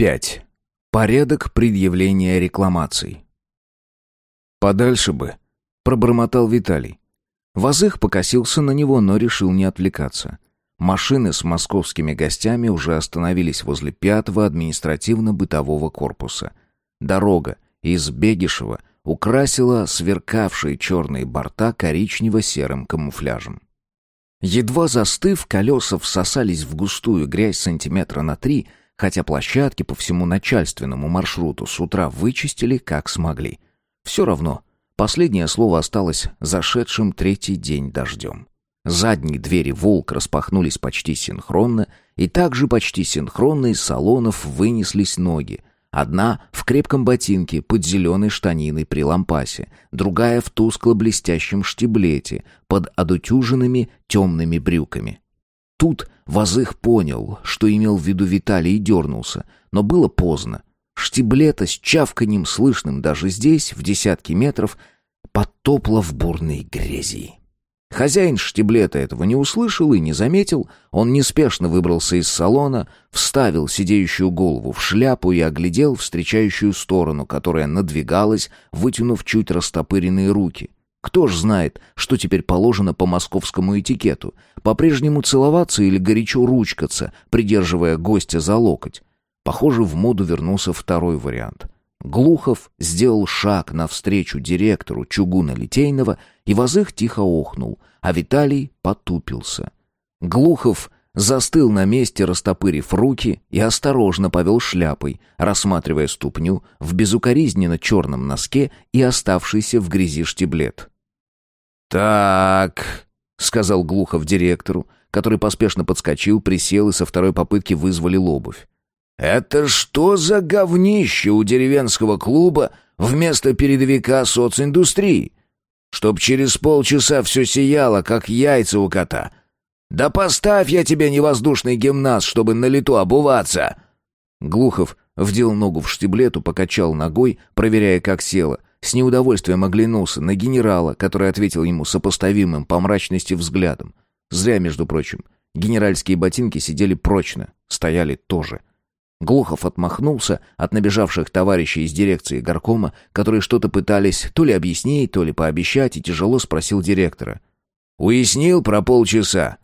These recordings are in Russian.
5. Порядок предъявления рекламаций. «Подальше бы», — пробормотал Виталий. Вазых покосился на него, но решил не отвлекаться. Машины с московскими гостями уже остановились возле пятого административно-бытового корпуса. Дорога из Бегишева украсила сверкавшие черные борта коричнево-серым камуфляжем. Едва застыв, колеса всосались в густую грязь сантиметра на три — хотя площадки по всему начальственному маршруту с утра вычистили как смогли. Все равно, последнее слово осталось зашедшим третий день дождем. Задние двери «Волк» распахнулись почти синхронно, и также почти синхронно из салонов вынеслись ноги. Одна в крепком ботинке под зеленой штаниной при лампасе, другая в тускло-блестящем штиблете под одутюженными темными брюками. Тут Вазых понял, что имел в виду Виталий и дернулся, но было поздно. Штиблета с чавканьем, слышным даже здесь, в десятки метров, подтопло в бурной грязи. Хозяин штиблета этого не услышал и не заметил. Он неспешно выбрался из салона, вставил сидеющую голову в шляпу и оглядел встречающую сторону, которая надвигалась, вытянув чуть растопыренные руки. Кто ж знает, что теперь положено по московскому этикету? По-прежнему целоваться или горячо ручкаться, придерживая гостя за локоть? Похоже, в моду вернулся второй вариант. Глухов сделал шаг навстречу директору чугуна-литейного, и Возых тихо охнул, а Виталий потупился. Глухов застыл на месте, растопырив руки, и осторожно повел шляпой, рассматривая ступню в безукоризненно черном носке и оставшийся в грязи штиблет. «Так», — сказал Глухов директору, который поспешно подскочил, присел и со второй попытки вызволил обувь. «Это что за говнище у деревенского клуба вместо передовика социндустрии? Чтоб через полчаса все сияло, как яйца у кота. Да поставь я тебе невоздушный гимнаст, чтобы на лету обуваться!» Глухов вдел ногу в штиблету, покачал ногой, проверяя, как села, с неудовольствием оглянулся на генерала, который ответил ему сопоставимым по мрачности взглядом. Зря, между прочим. Генеральские ботинки сидели прочно, стояли тоже. Глухов отмахнулся от набежавших товарищей из дирекции горкома, которые что-то пытались то ли объяснить, то ли пообещать, и тяжело спросил директора. «Уяснил про полчаса?»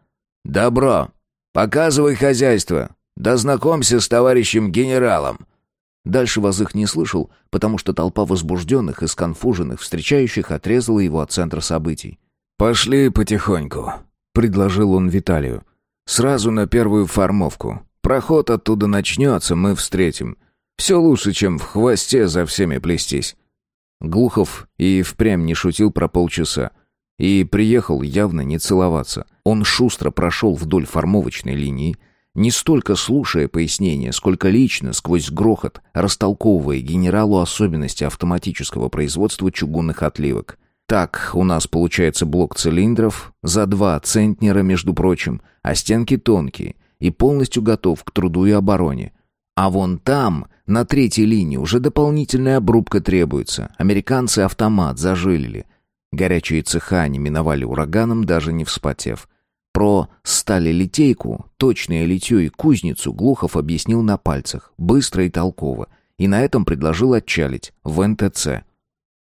«Добро. Показывай хозяйство. Да знакомься с товарищем генералом». Дальше Вазых не слышал, потому что толпа возбужденных и сконфуженных встречающих отрезала его от центра событий. «Пошли потихоньку», — предложил он Виталию. «Сразу на первую формовку. Проход оттуда начнется, мы встретим. Все лучше, чем в хвосте за всеми плестись». Глухов и впрямь не шутил про полчаса. И приехал явно не целоваться. Он шустро прошел вдоль формовочной линии, не столько слушая пояснения, сколько лично, сквозь грохот, растолковывая генералу особенности автоматического производства чугунных отливок. Так, у нас получается блок цилиндров, за два центнера, между прочим, а стенки тонкие, и полностью готов к труду и обороне. А вон там, на третьей линии, уже дополнительная обрубка требуется. Американцы автомат зажилили. Горячие цеха не миновали ураганом, даже не вспотев. Про сталелитейку, точное литье и кузницу Глухов объяснил на пальцах, быстро и толково, и на этом предложил отчалить в НТЦ.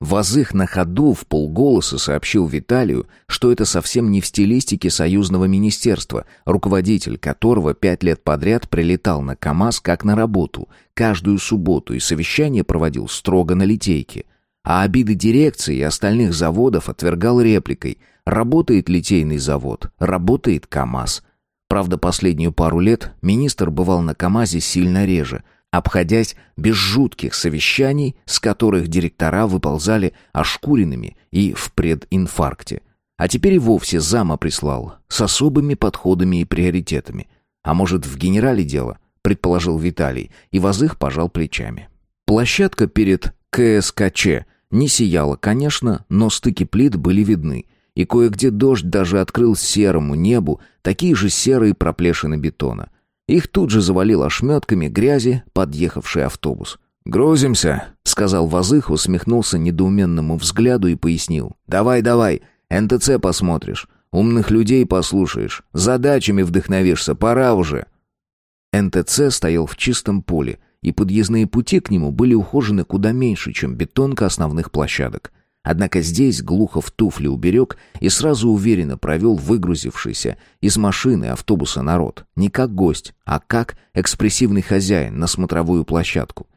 Возых на ходу в полголоса сообщил Виталию, что это совсем не в стилистике союзного министерства, руководитель которого пять лет подряд прилетал на КАМАЗ как на работу, каждую субботу и совещание проводил строго на литейке. А обиды дирекции и остальных заводов отвергал репликой – Работает литейный завод, работает КАМАЗ. Правда, последнюю пару лет министр бывал на КАМАЗе сильно реже, обходясь без жутких совещаний, с которых директора выползали ошкуренными и в прединфаркте. А теперь и вовсе зама прислал, с особыми подходами и приоритетами. А может, в генерале дело, предположил Виталий, и Возых пожал плечами. Площадка перед КСКЧ не сияла, конечно, но стыки плит были видны, и кое-где дождь даже открыл серому небу такие же серые проплешины бетона. Их тут же завалил ошметками грязи подъехавший автобус. «Грузимся», — сказал Вазых, усмехнулся недоуменному взгляду и пояснил. «Давай, давай, НТЦ посмотришь, умных людей послушаешь, задачами вдохновишься, пора уже». НТЦ стоял в чистом поле, и подъездные пути к нему были ухожены куда меньше, чем бетонка основных площадок. Однако здесь Глухов туфли уберег и сразу уверенно провел выгрузившийся из машины автобуса народ. Не как гость, а как экспрессивный хозяин на смотровую площадку.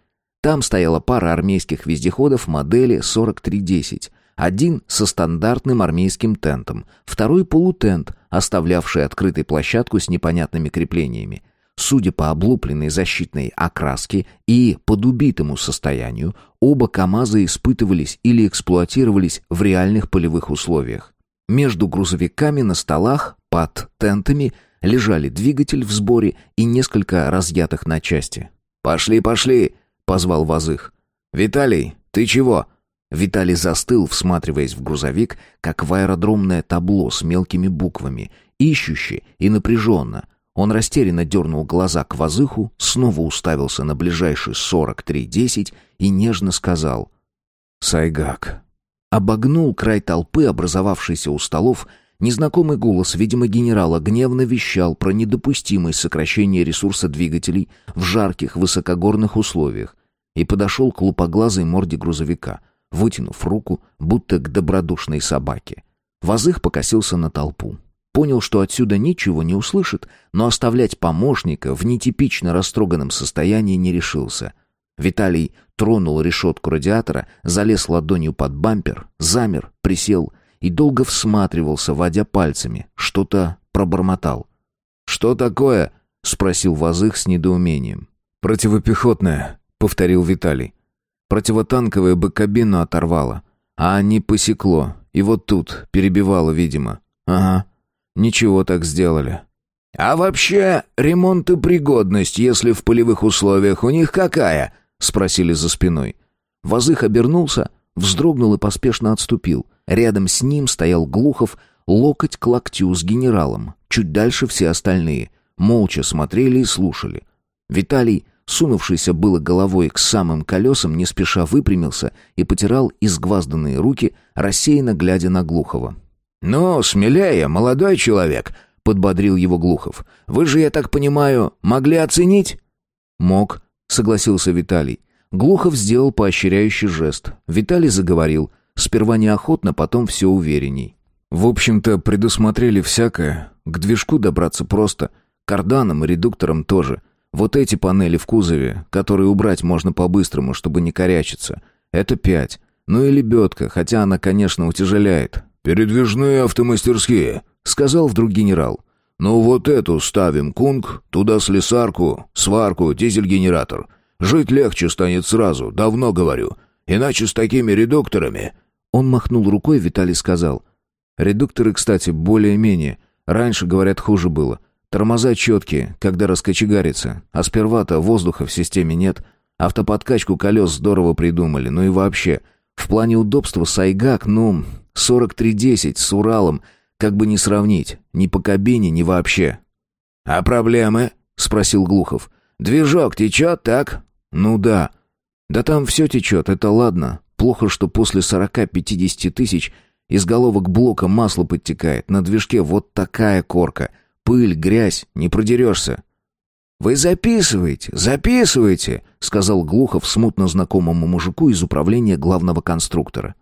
Там стояла пара армейских вездеходов модели 4310. Один со стандартным армейским тентом, второй полутент, оставлявший открытой площадку с непонятными креплениями. Судя по облупленной защитной окраске и подубитому состоянию, оба КАМАЗа испытывались или эксплуатировались в реальных полевых условиях. Между грузовиками на столах под тентами лежали двигатель в сборе и несколько разъятых на части. «Пошли, пошли!» — позвал Вазых. «Виталий, ты чего?» Виталий застыл, всматриваясь в грузовик, как в аэродромное табло с мелкими буквами, ищуще и напряженно — он растерянно дернул глаза к Вазыху, снова уставился на ближайший 43-10 и нежно сказал «Сайгак». Обогнул край толпы, образовавшейся у столов, незнакомый голос, видимо, генерала, гневно вещал про недопустимость сокращения ресурса двигателей в жарких высокогорных условиях и подошел к лупоглазой морде грузовика, вытянув руку, будто к добродушной собаке. Вазых покосился на толпу. Понял, что отсюда ничего не услышит, но оставлять помощника в нетипично растроганном состоянии не решился. Виталий тронул решетку радиатора, залез ладонью под бампер, замер, присел и долго всматривался, водя пальцами, что-то пробормотал. «Что такое?» — спросил Вазых с недоумением. «Противопехотное», — повторил Виталий. «Противотанковое бы кабину оторвало, а не посекло, и вот тут перебивало, видимо. Ага». Ничего так сделали. А вообще, ремонт и пригодность, если в полевых условиях у них какая? спросили за спиной. Вазых обернулся, вздрогнул и поспешно отступил. Рядом с ним стоял Глухов, локоть к локтю с генералом. Чуть дальше все остальные молча смотрели и слушали. Виталий, сунувшийся было головой к самым колесам, не спеша выпрямился и потирал изгвазданные руки, рассеянно глядя на Глухова. «Ну, смелее, молодой человек», — подбодрил его Глухов. «Вы же, я так понимаю, могли оценить?» «Мог», — согласился Виталий. Глухов сделал поощряющий жест. Виталий заговорил. Сперва неохотно, потом все уверенней. «В общем-то, предусмотрели всякое. К движку добраться просто. Карданом и редуктором тоже. Вот эти панели в кузове, которые убрать можно по-быстрому, чтобы не корячиться. Это пять. Ну и лебедка, хотя она, конечно, утяжеляет. «Передвижные автомастерские», — сказал вдруг генерал. «Ну вот эту ставим, кунг, туда слесарку, сварку, дизель-генератор. Жить легче станет сразу, давно говорю. Иначе с такими редукторами...» Он махнул рукой, Виталий сказал. «Редукторы, кстати, более-менее. Раньше, говорят, хуже было. Тормоза четкие, когда раскочегарится. А сперва-то воздуха в системе нет. Автоподкачку колес здорово придумали. Ну и вообще, в плане удобства Сайгак, ну, 4310 с Уралом, как бы не сравнить, ни по кабине, ни вообще. «А проблемы?» — спросил Глухов. «Движок течет, так?» «Ну да. Да там все течет, это ладно. Плохо, что после 40-50 тысяч из головок блока масло подтекает. На движке вот такая корка. Пыль, грязь, не продерешься». «Вы записывайте, записывайте», — сказал Глухов смутно знакомому мужику из управления главного конструктора.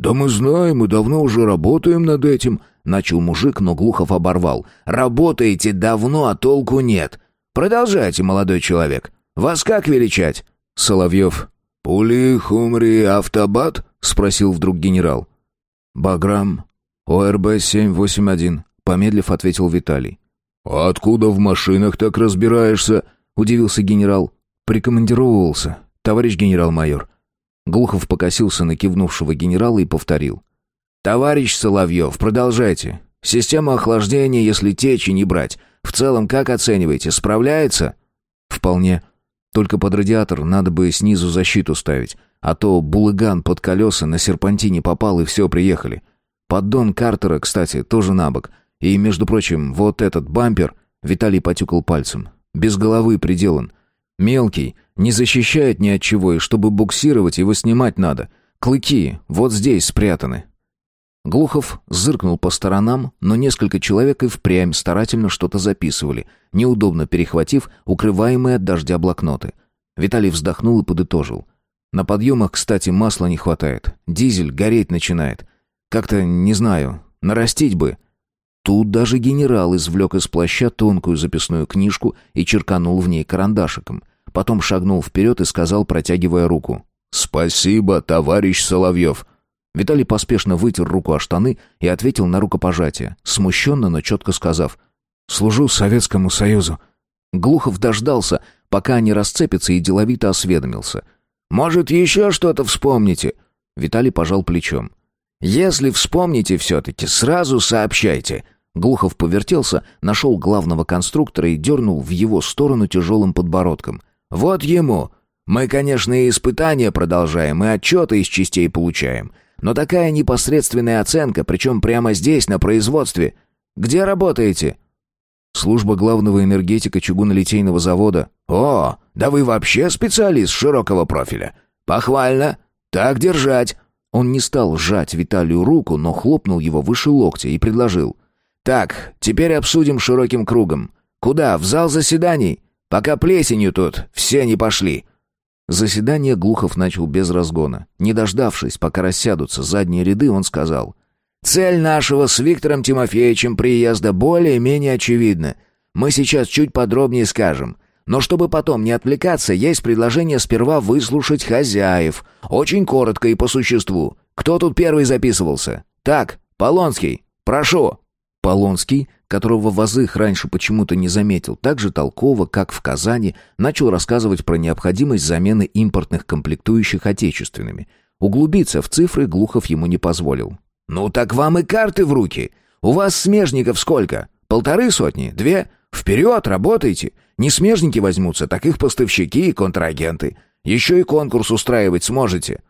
«Да мы знаем, мы давно уже работаем над этим», — начал мужик, но Глухов оборвал. «Работаете давно, а толку нет. Продолжайте, молодой человек. Вас как величать?» «Соловьев». «Пули, хумри, автобат?» — спросил вдруг генерал. «Баграм, ОРБ-781», — помедлив ответил Виталий. «А откуда в машинах так разбираешься?» — удивился генерал. «Прикомандировывался, товарищ генерал-майор». Глухов покосился на кивнувшего генерала и повторил. «Товарищ Соловьев, продолжайте. Система охлаждения, если течи не брать. В целом, как оцениваете, справляется?» «Вполне. Только под радиатор надо бы снизу защиту ставить, а то булыган под колеса на серпантине попал и все, приехали. Поддон Картера, кстати, тоже набок. И, между прочим, вот этот бампер...» Виталий потюкал пальцем. «Без головы приделан. Мелкий, не защищает ни от чего, и чтобы буксировать, его снимать надо. Клыки вот здесь спрятаны. Глухов зыркнул по сторонам, но несколько человек и впрямь старательно что-то записывали, неудобно перехватив укрываемые от дождя блокноты. Виталий вздохнул и подытожил. На подъемах, кстати, масла не хватает. Дизель гореть начинает. Как-то, не знаю, нарастить бы. Тут даже генерал извлек из плаща тонкую записную книжку и черканул в ней карандашиком. Потом шагнул вперед и сказал, протягивая руку. «Спасибо, товарищ Соловьев». Виталий поспешно вытер руку о штаны и ответил на рукопожатие, смущенно, но четко сказав «Служу Советскому Союзу». Глухов дождался, пока они расцепятся, и деловито осведомился. «Может, еще что-то вспомните?» Виталий пожал плечом. «Если вспомните все-таки, сразу сообщайте». Глухов повертелся, нашел главного конструктора и дернул в его сторону тяжелым подбородком. «Вот ему! Мы, конечно, и испытания продолжаем, и отчеты из частей получаем. Но такая непосредственная оценка, причем прямо здесь, на производстве. Где работаете?» «Служба главного энергетика чугунолитейного завода». «О, да вы вообще специалист широкого профиля. Похвально. Так держать». Он не стал сжать Виталию руку, но хлопнул его выше локтя и предложил. «Так, теперь обсудим широким кругом. Куда? В зал заседаний? Пока плесенью тут все не пошли». Заседание Глухов начал без разгона. Не дождавшись, пока рассядутся задние ряды, он сказал. «Цель нашего с Виктором Тимофеевичем приезда более-менее очевидна. Мы сейчас чуть подробнее скажем. Но чтобы потом не отвлекаться, есть предложение сперва выслушать хозяев. Очень коротко и по существу. Кто тут первый записывался? Так, Полонский, прошу». Полонский, которого Вазых раньше почему-то не заметил, так же толково, как в Казани, начал рассказывать про необходимость замены импортных комплектующих отечественными. Углубиться в цифры Глухов ему не позволил. «Ну так вам и карты в руки. У вас смежников сколько? Полторы сотни? Две? Вперед, работайте. Не смежники возьмутся, так их поставщики и контрагенты. Еще и конкурс устраивать сможете».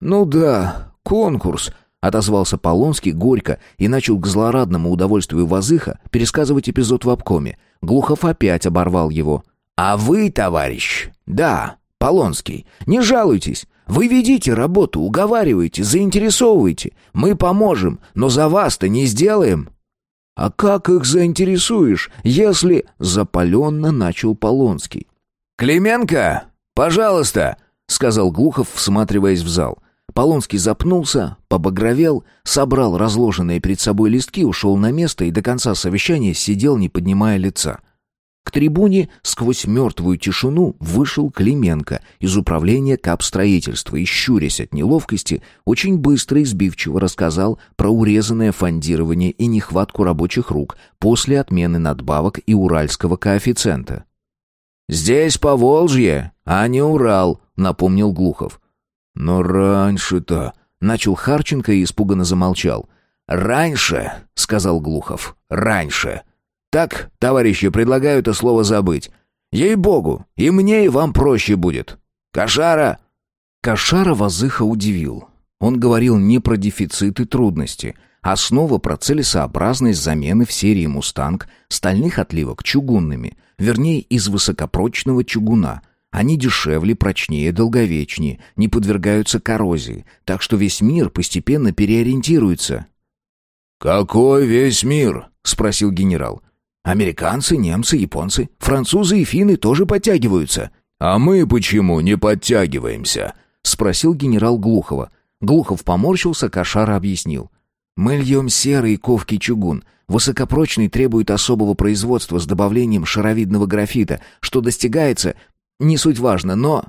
«Ну да, конкурс», отозвался Полонский горько и начал к злорадному удовольствию Вазыха пересказывать эпизод в обкоме. Глухов опять оборвал его. «А вы, товарищ, да, Полонский, не жалуйтесь. Вы ведите работу, уговариваете, заинтересовываете. Мы поможем, но за вас-то не сделаем». «А как их заинтересуешь, если...» — запаленно начал Полонский. «Клименко, пожалуйста», — сказал Глухов, всматриваясь в зал. Полонский запнулся, побагровел, собрал разложенные перед собой листки, ушел на место и до конца совещания сидел, не поднимая лица. К трибуне сквозь мертвую тишину вышел Клименко из управления капстроительства и, щурясь от неловкости, очень быстро и сбивчиво рассказал про урезанное фондирование и нехватку рабочих рук после отмены надбавок и уральского коэффициента. «Здесь Поволжье, а не Урал», — напомнил Глухов. «Но раньше-то...» — начал Харченко и испуганно замолчал. «Раньше», — сказал Глухов, — «раньше». «Так, товарищи, предлагаю это слово забыть. Ей-богу, и мне, и вам проще будет. Кошара!» Кошара Вазыха удивил. Он говорил не про дефицит и трудности, а снова про целесообразность замены в серии «Мустанг» стальных отливок чугунными, вернее, из высокопрочного чугуна — они дешевле, прочнее, долговечнее, не подвергаются коррозии, так что весь мир постепенно переориентируется. «Какой весь мир?» — спросил генерал. «Американцы, немцы, японцы, французы и финны тоже подтягиваются». «А мы почему не подтягиваемся?» — спросил генерал Глухова. Глухов поморщился, Кошара объяснил. «Мы льем серый ковки чугун. Высокопрочный требует особого производства с добавлением шаровидного графита, что достигается не суть важно, но...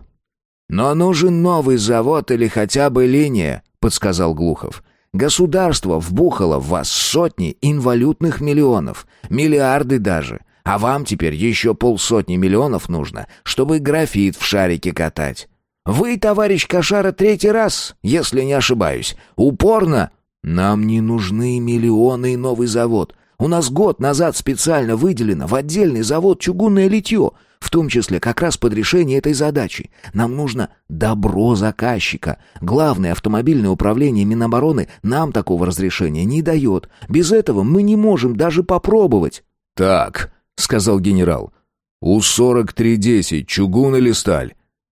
«Но нужен новый завод или хотя бы линия», — подсказал Глухов. «Государство вбухало в вас сотни инвалютных миллионов, миллиарды даже, а вам теперь еще полсотни миллионов нужно, чтобы графит в шарике катать. Вы, товарищ Кошара, третий раз, если не ошибаюсь, упорно...» «Нам не нужны миллионы и новый завод. У нас год назад специально выделено в отдельный завод чугунное литье, в том числе как раз под решение этой задачи. Нам нужно добро заказчика. Главное автомобильное управление Минобороны нам такого разрешения не дает. Без этого мы не можем даже попробовать». «Так», — сказал генерал, — «У-4310 чугун или сталь?»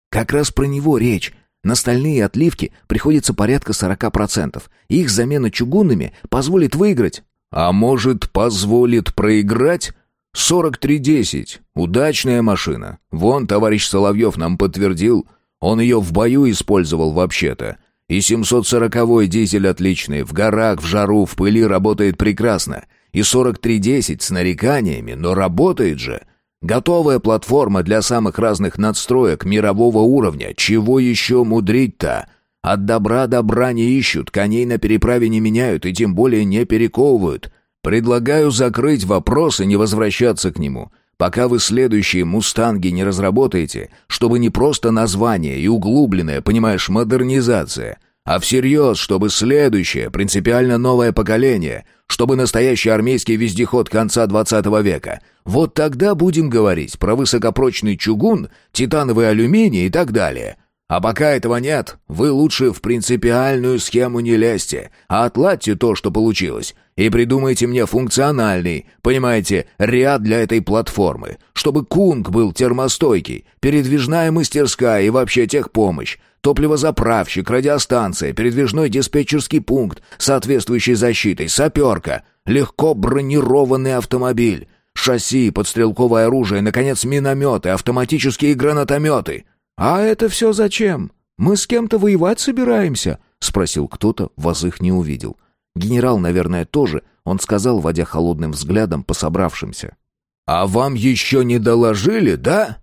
«Как раз про него речь». На стальные отливки приходится порядка 40%. Их замена чугунными позволит выиграть. «А может, позволит проиграть?» 4310. Удачная машина. Вон, товарищ Соловьев нам подтвердил. Он ее в бою использовал вообще-то. И 740-й дизель отличный. В горах, в жару, в пыли работает прекрасно. И 4310 с нареканиями, но работает же. Готовая платформа для самых разных надстроек мирового уровня. Чего еще мудрить-то? От добра добра не ищут, коней на переправе не меняют и тем более не перековывают. Предлагаю закрыть вопрос и не возвращаться к нему, пока вы следующие «Мустанги» не разработаете, чтобы не просто название и углубленная, понимаешь, модернизация, а всерьез, чтобы следующее, принципиально новое поколение, чтобы настоящий армейский вездеход конца 20 века. Вот тогда будем говорить про высокопрочный чугун, титановый алюминий и так далее. А пока этого нет, вы лучше в принципиальную схему не лезьте, а отладьте то, что получилось, и придумайте мне функциональный, понимаете, ряд для этой платформы, чтобы кунг был термостойкий, передвижная мастерская и вообще техпомощь, топливозаправщик, радиостанция, передвижной диспетчерский пункт, соответствующий защитой, саперка, легко бронированный автомобиль, шасси, подстрелковое оружие, наконец, минометы, автоматические гранатометы. «А это все зачем? Мы с кем-то воевать собираемся?» — спросил кто-то, вас их не увидел. Генерал, наверное, тоже, он сказал, водя холодным взглядом по собравшимся. «А вам еще не доложили, да?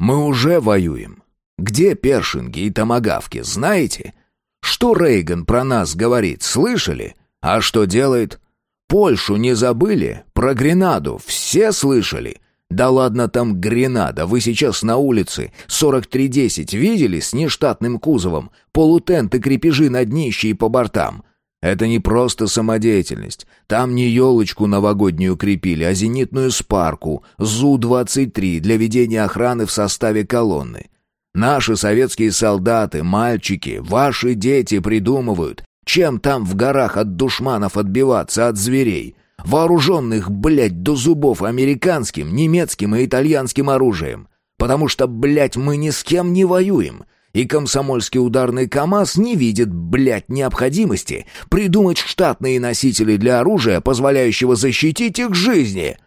Мы уже воюем. Где першинги и томагавки, знаете? Что Рейган про нас говорит, слышали? А что делает? Польшу не забыли? Про Гренаду все слышали? Да ладно там Гренада, вы сейчас на улице. 4310 видели с нештатным кузовом? Полутент и крепежи на днище и по бортам. Это не просто самодеятельность. Там не елочку новогоднюю крепили, а зенитную спарку ЗУ-23 для ведения охраны в составе колонны. Наши советские солдаты, мальчики, ваши дети придумывают, чем там в горах от душманов отбиваться, от зверей. Вооруженных, блядь, до зубов американским, немецким и итальянским оружием. Потому что, блядь, мы ни с кем не воюем. И комсомольский ударный КАМАЗ не видит, блядь, необходимости придумать штатные носители для оружия, позволяющего защитить их жизни.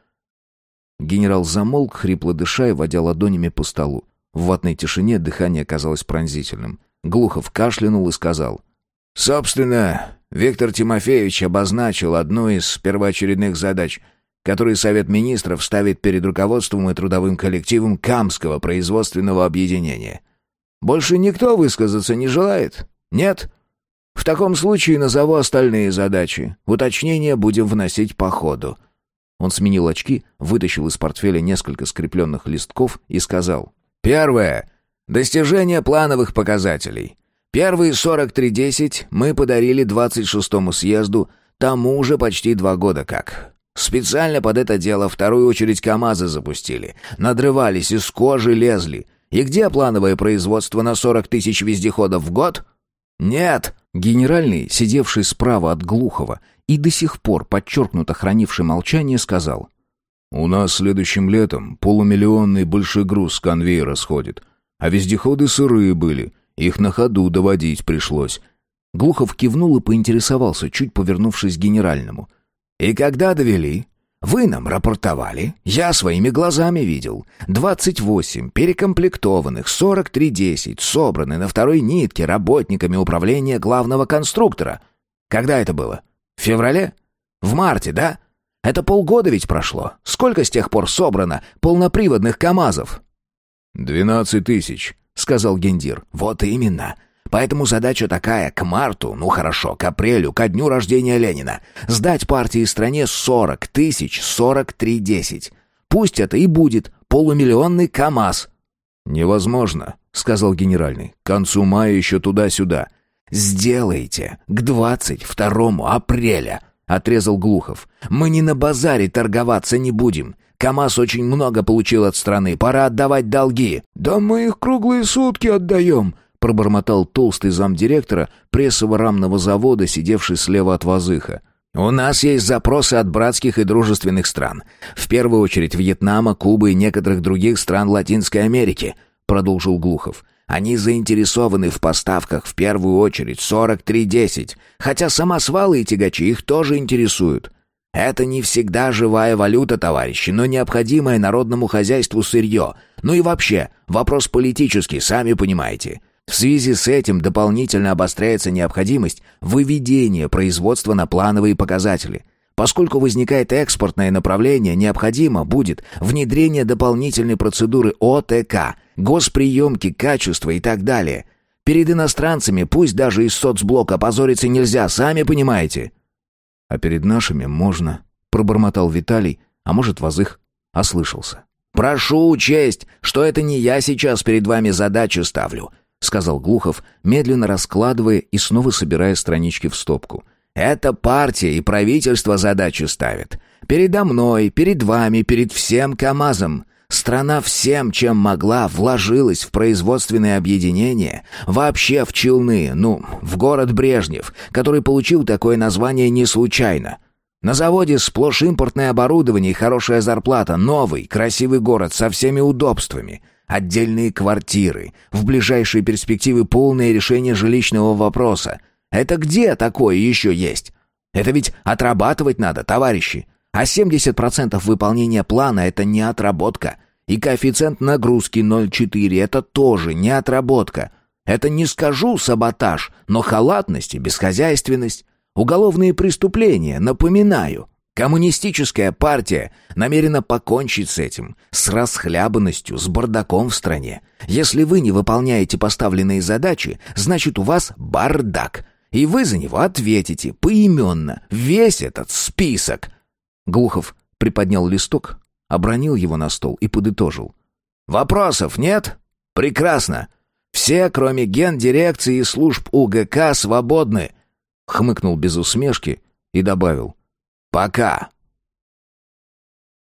Генерал замолк, хрипло дыша и водя ладонями по столу. В ватной тишине дыхание казалось пронзительным. Глухов кашлянул и сказал. «Собственно, Виктор Тимофеевич обозначил одну из первоочередных задач, которые Совет Министров ставит перед руководством и трудовым коллективом Камского производственного объединения. Больше никто высказаться не желает? Нет? В таком случае назову остальные задачи. Уточнения будем вносить по ходу». Он сменил очки, вытащил из портфеля несколько скрепленных листков и сказал. Первое. Достижение плановых показателей. Первые 43.10 мы подарили 26-му съезду, тому уже почти два года как. Специально под это дело вторую очередь КАМАЗы запустили. Надрывались, из кожи лезли. И где плановое производство на 40 тысяч вездеходов в год? Нет. Генеральный, сидевший справа от Глухова и до сих пор подчеркнуто хранивший молчание, сказал. У нас следующим летом полумиллионный большой груз с конвейера сходит. А вездеходы сырые были, их на ходу доводить пришлось. Глухов кивнул и поинтересовался, чуть повернувшись к генеральному. «И когда довели?» «Вы нам рапортовали. Я своими глазами видел. Двадцать восемь перекомплектованных, сорок три десять, собраны на второй нитке работниками управления главного конструктора. Когда это было? В феврале? В марте, да?» Это полгода ведь прошло. Сколько с тех пор собрано полноприводных КАМАЗов?» «Двенадцать тысяч», — сказал Гендир. «Вот именно. Поэтому задача такая, к марту, ну хорошо, к апрелю, ко дню рождения Ленина, сдать партии стране сорок тысяч сорок три десять. Пусть это и будет полумиллионный КАМАЗ». «Невозможно», — сказал генеральный. «К концу мая еще туда-сюда». «Сделайте к двадцать второму апреля», отрезал Глухов. Мы не на базаре торговаться не будем. КамАЗ очень много получил от страны, пора отдавать долги. Да мы их круглые сутки отдаем, пробормотал толстый замдиректора прессово-рамного завода, сидевший слева от Вазыха. У нас есть запросы от братских и дружественных стран. В первую очередь Вьетнама, Кубы и некоторых других стран Латинской Америки, продолжил Глухов. Они заинтересованы в поставках в первую очередь 4310, хотя самосвалы и тягачи их тоже интересуют. Это не всегда живая валюта, товарищи, но необходимое народному хозяйству сырье. Ну и вообще, вопрос политический, сами понимаете. В связи с этим дополнительно обостряется необходимость выведения производства на плановые показатели. Поскольку возникает экспортное направление, необходимо будет внедрение дополнительной процедуры ОТК, госприемки, качества и так далее. Перед иностранцами, пусть даже из соцблока, позориться нельзя, сами понимаете. А перед нашими можно, пробормотал Виталий, а может, Вазых ослышался. Прошу учесть, что это не я сейчас перед вами задачу ставлю, сказал Глухов, медленно раскладывая и снова собирая странички в стопку. Это партия и правительство задачу ставят. Передо мной, перед вами, перед всем КАМАЗом. Страна всем, чем могла, вложилась в производственное объединение, вообще в Челны, ну, в город Брежнев, который получил такое название не случайно. На заводе сплошь импортное оборудование и хорошая зарплата, новый, красивый город со всеми удобствами, отдельные квартиры, в ближайшие перспективы полное решение жилищного вопроса — это где такое еще есть? Это ведь отрабатывать надо, товарищи. А 70% выполнения плана — это не отработка. И коэффициент нагрузки 0,4 — это тоже не отработка. Это не скажу саботаж, но халатность и бесхозяйственность. Уголовные преступления, напоминаю. Коммунистическая партия намерена покончить с этим, с расхлябанностью, с бардаком в стране. Если вы не выполняете поставленные задачи, значит у вас бардак — и вы за него ответите поименно, весь этот список». Глухов приподнял листок, обронил его на стол и подытожил. «Вопросов нет? Прекрасно. Все, кроме гендирекции и служб УГК, свободны», — хмыкнул без усмешки и добавил. «Пока».